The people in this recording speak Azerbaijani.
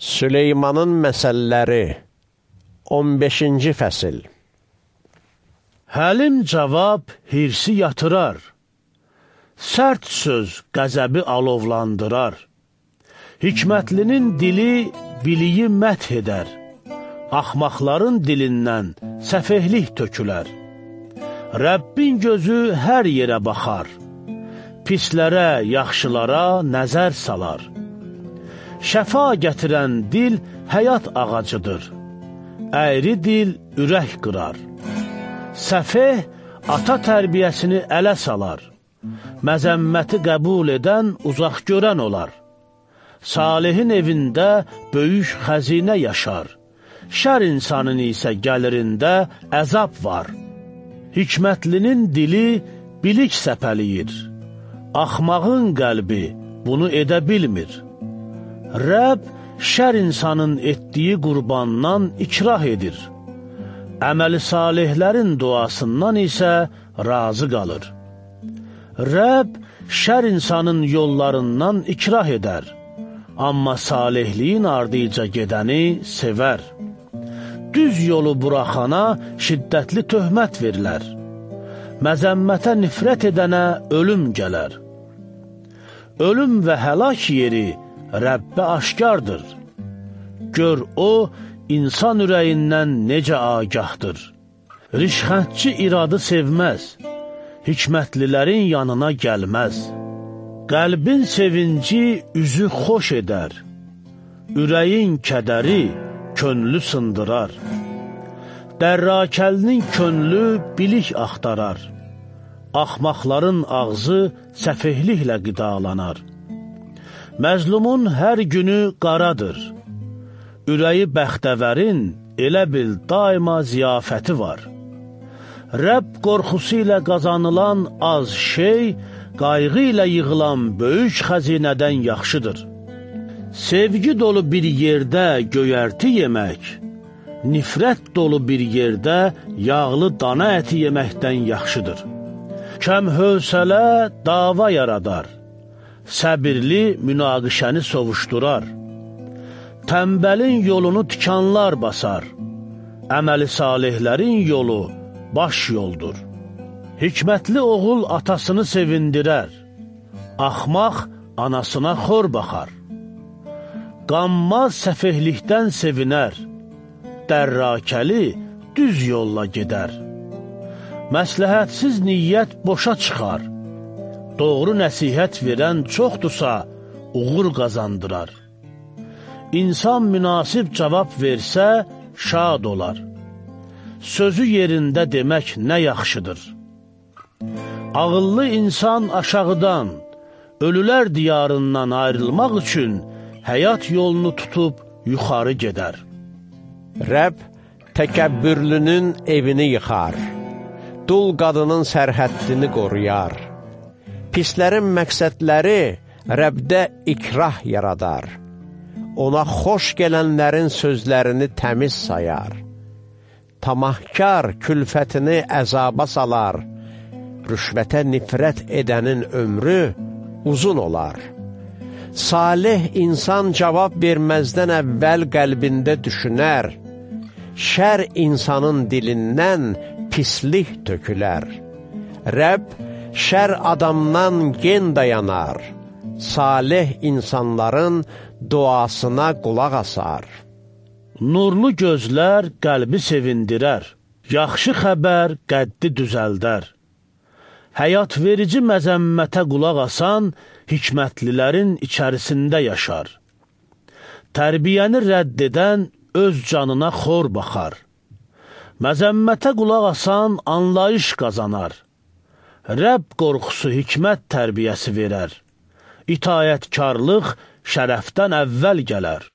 Süleymanın məsəlləri 15-ci fəsil Həlim cavab hirsi yatırar, Sərt söz qəzəbi alovlandırar. Hikmətlinin dili biliyi məth edər, Axmaqların dilindən səfehlik tökülər. Rəbbin gözü hər yerə baxar, Pislərə, yaxşılara nəzər salar. Şəfa gətirən dil həyat ağacıdır. Əyri dil ürək qırar. Səfeh ata tərbiyəsini ələ salar. Məzəmməti qəbul edən uzaq görən olar. Salihin evində böyük xəzinə yaşar. Şər insanın isə gəlirində əzab var. Hikmətlinin dili bilik səpəliyir. Axmağın qəlbi bunu edə bilmir. Rəbb şər insanın etdiyi qurbandan ikrah edir. Əməli salihlərin duasından isə razı qalır. Rəbb şər insanın yollarından ikrah edər, amma salihliyin ardıca gedəni sevər. Düz yolu buraxana şiddətli töhmət verilər. Məzəmmətə nifrət edənə ölüm gələr. Ölüm və həlak yeri Rəbbə aşkardır. Gör o, insan ürəyindən necə agahdır. Rişxəndçi iradı sevməz, hikmətlilərin yanına gəlməz. Qəlbin sevinci üzü xoş edər, ürəyin kədəri könlü sındırar. Dərrakəlinin könlü bilik axtarar, axmaqların ağzı səfehliklə qidalanar. Məzlumun hər günü qaradır. Ürəyi bəxtəvərin elə bil daima ziyafəti var. Rəbb qorxusu ilə qazanılan az şey, qayğı ilə yığılan böyük xəzinədən yaxşıdır. Sevgi dolu bir yerdə göyərti yemək, nifrət dolu bir yerdə yağlı dana əti yeməkdən yaxşıdır. Kəm hövsələ dava yaradar səbirli münaqişəni sovuşdurar. Təmbəlin yolunu tikanlar basar, əməli salihlərin yolu baş yoldur. Hikmətli oğul atasını sevindirər, axmaq anasına xor baxar. Qanmaz səfehlikdən sevinər, dərrakəli düz yolla gedər. Məsləhətsiz niyyət boşa çıxar, doğru nəsihət verən çoxdursa, uğur qazandırar. İnsan münasib cavab versə, şad olar. Sözü yerində demək nə yaxşıdır. Ağıllı insan aşağıdan, ölülər diyarından ayrılmaq üçün həyat yolunu tutub yuxarı gedər. Rəbb təkəbbürlünün evini yıxar, dul qadının sərhəddini qoruyar. Pislərin məqsədləri Rəbdə ikrah yaradar. Ona xoş gələnlərin sözlərini təmiz sayar. Tamahkar külfətini əzaba salar. Rüşvətə nifrət edənin ömrü uzun olar. Salih insan cavab verməzdən əvvəl qəlbində düşünər. Şər insanın dilindən pislik tökülər. Rəbb şər adamdan gen dayanar, salih insanların duasına qulaq asar. Nurlu gözlər qəlbi sevindirər, yaxşı xəbər qəddi düzəldər. Həyat verici məzəmmətə qulaq asan, hikmətlilərin içərisində yaşar. Tərbiyəni rədd edən öz canına xor baxar. Məzəmmətə qulaq asan anlayış qazanar. Rəbb qorxusu hikmət tərbiyəsi verər. İtayətkarlıq şərəfdən əvvəl gələr.